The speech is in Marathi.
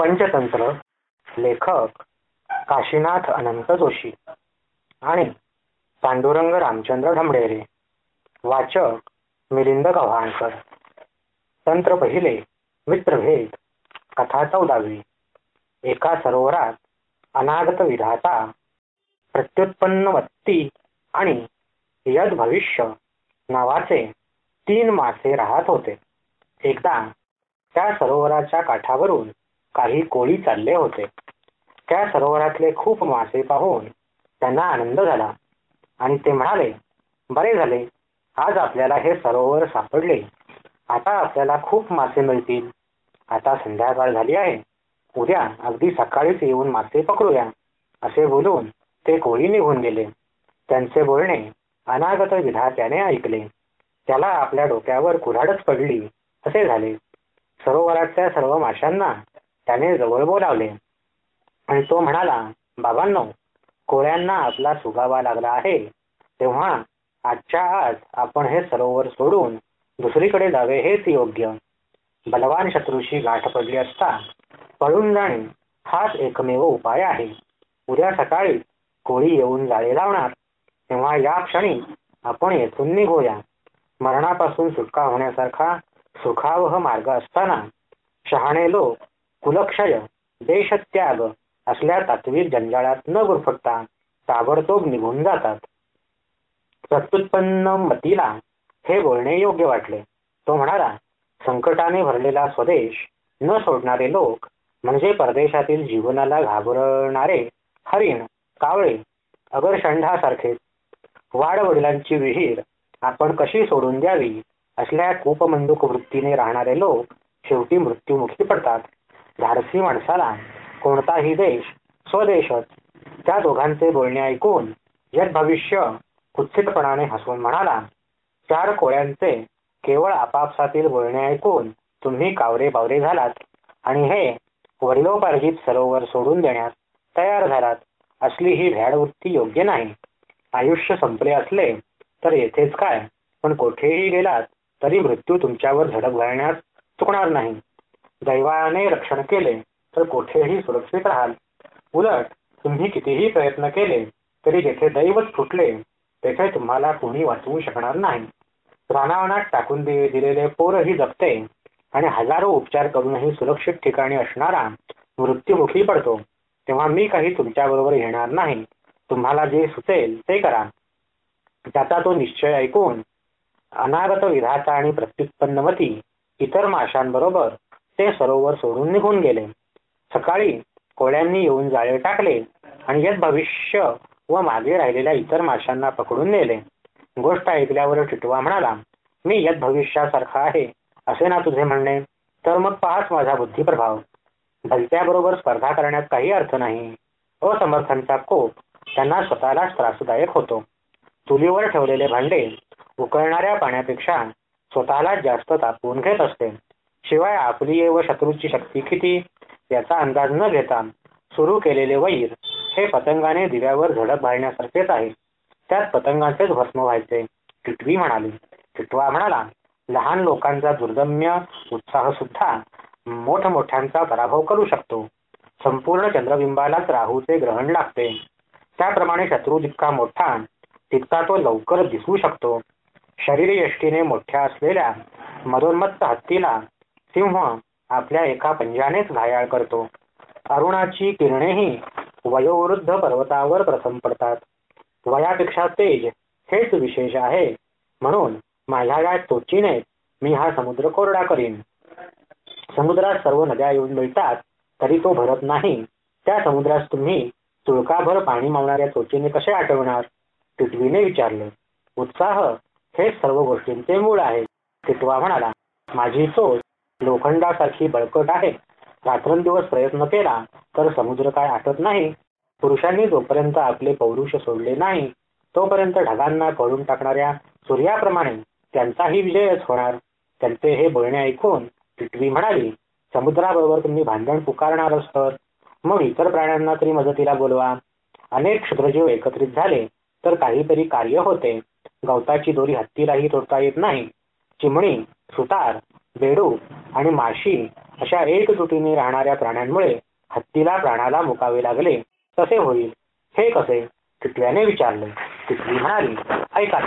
पंचतंत्र लेखक काशीनाथ अनंत जोशी आणि पांडुरंग रामचंद्र ढमढेरे वाचक मिलिंद गव्हाणकर. तंत्र पहिले मित्रभेद कथा चौदावी. एका सरोवरात अनागत विधाता प्रत्युत्पन्नवत्ती आणि यद भविष्य नावाचे तीन मासे राहत होते. एकदा त्या सरोवराच्या काठावरून काही कोळी चालले होते. त्या सरोवरातले खूप मासे पाहून त्यांना आनंद झाला. आणि ते म्हणाले बरे झाले. आज आपल्याला हे सरोवर सापडले. आता आपल्याला खूप मासे मिळतील. आता संध्याकाळ झाली आहे. उद्या अगदी सकाळीच येऊन मासे पकडूया. असे बोलून ते कोळी निघून गेले. त्यांचे बोलणे अनागत विधात्याने ऐकले. त्याला आपल्या डोक्यावर कुऱ्हाडच पडली. असे झाले. सरोवरातल्या सर्व माशांना त्याने जवळ बोलावले. आणि तो म्हणाला बाबांनो कोळ्यांना आपला सुगावा लागला आहे. तेव्हा आजच्या आज आपण हे सरोवर सोडून दुसरीकडे जावे हेच योग्य. बलवान शत्रूशी गाठ पडली असता पळून जाणे हाच एकमेव उपाय आहे. उद्या सकाळी कोळी येऊन जाळे लावणार. तेव्हा या क्षणी आपण येथून निघूया. मरणापासून सुटका होण्यासारखा सुखावह मार्ग असताना शहाणे लोक कुलक्षय देशत्याग असल्या तात्विक जंजाळात न गुरफटता ताबडतोब निघून जातात. प्रत्युत्पन्न मतीला हे बोलणे योग्य वाटले. तो म्हणाला संकटाने भरलेला स्वदेश न सोडणारे लोक म्हणजे परदेशातील जीवनाला घाबरणारे हरिण कावळे अगरषंढासारखे वाडवडिलांची विहीर आपण कशी सोडून द्यावी? असल्या कूपमंदूक वृत्तीने राहणारे लोक शेवटी मृत्यूमुखी पडतात. धाडसी माणसाला कोणताही देश स्वदेशच त्या दोघांचे बोलणे ऐकून यद भविष्य कुत्सितपणाने हसून म्हणाला चार कोळ्यांचे केवळ आपापसातील बोलणे ऐकून तुम्ही कावरे बावरे झालात आणि हे वडिलोपार्जित सरोवर सोडून देण्यास तयार झालात असली ही भ्याडवृत्ती योग्य नाही. आयुष्य संपले असले तर येथेच काय? पण कोठेही गेलात तरी मृत्यू तुमच्यावर झडप घालण्यास चुकणार नाही. दैवाने रक्षण केले तर कोठेही सुरक्षित राहाल. उलट तुम्ही कितीही प्रयत्न केले तरी जेथे दैवच फुटले तेथे तुम्हाला कोणी वाचवू शकणार नाही. रानावनात टाकून दिलेले पोरही जगते आणि हजारो उपचार करूनही सुरक्षित ठिकाणी असणारा मृत्यूमुखी पडतो. तेव्हा मी काही तुमच्याबरोबर येणार नाही. तुम्हाला जे सुचेल ते करा. त्याचा तो निश्चय ऐकून अनागत विधाता आणि प्रत्युत्पन्नवती इतर माशांबरोबर ते सरोवर सोडून निघून गेले. सकाळी कोळ्यांनी येऊन जाळे टाकले आणि यात भविष्य व मागे राहिलेल्या इतर माशांना पकडून नेले. गोष्ट ऐकल्यावर टिटवा म्हणाला मी यत भविष्यासारखा आहे असे ना तुझे म्हणणे? तर मग पाहच माझा बुद्धिप्रभाव. भलत्याबरोबर स्पर्धा करण्यात काही अर्थ नाही. असमर्थांचा कोप त्यांना स्वतःलाच त्रासदायक होतो. चुलीवर ठेवलेले भांडे उकळणाऱ्या पाण्यापेक्षा स्वतःलाच जास्त तापवून घेत असते. शिवाय आपली व शत्रूची शक्ती किती याचा अंदाज न घेता सुरू केलेले वैर हे पतंगाने दिव्यावर झडप घालण्यासारखेच आहे. त्यात पतंगाचेच भस्म व्हायचे. टिटवी म्हणाली. टिटवा म्हणाला. लहान लोकांचा दुर्दम्य उत्साह सुद्धा मोठमोठ्यांचा पराभव करू शकतो. संपूर्ण चंद्रबिंबालाच राहूचे ग्रहण लागते. त्याप्रमाणे शत्रू जितका मोठा तितका तो लवकर दिसू शकतो. शरीर यष्टीने मोठ्या असलेल्या मदोन्मत्त हत्तीला सिंह आपल्या एका पंजानेच घायाळ करतो. अरुणाची किरणेही वयोवृद्ध पर्वतावर प्रथम पडतात. वयापेक्षा तेज हेच विशेष आहे. म्हणून माझ्या या तोचीने मी हा समुद्र कोरडा करीन. समुद्रात सर्व नद्या येऊन मिळतात तरी तो भरत नाही. त्या समुद्रास तुम्ही तुळकाभर पाणी मावणाऱ्या चोचीने कसे आठवणार टिटवीने विचारले. उत्साह हे सर्व गोष्टींचे मूळ आहे. टिटवा म्हणाला माझी चोच लोखंडासारखी बळकट आहे. रात्रंदिवस प्रयत्न केला तर समुद्र काय आटत नाही. पुरुषांनी जोपर्यंत आपले पौरुष सोडले नाही तोपर्यंत ढगांना कळून टाकणाऱ्या सूर्याप्रमाणे त्यांचाही विजयच होणार. त्यांचे हे बोलणे ऐकून टिटवी म्हणाली समुद्राबरोबर तुम्ही भांडण पुकारणार तर मग इतर प्राण्यांना तरी मदतीला बोलवा. अनेक क्षुद्रजीव एकत्रित झाले तर काहीतरी कार्य होते. गवताची दोरी हत्तीलाही तोडता येत नाही. चिमणी सुतार बेडू आणि माशी अशा एकजुटीने राहणाऱ्या प्राण्यांमुळे हत्तीला प्राणाला मुकावे लागले. तसे होईल. हे कसे? टिटव्याने विचारले. टिटवी म्हणाली ऐका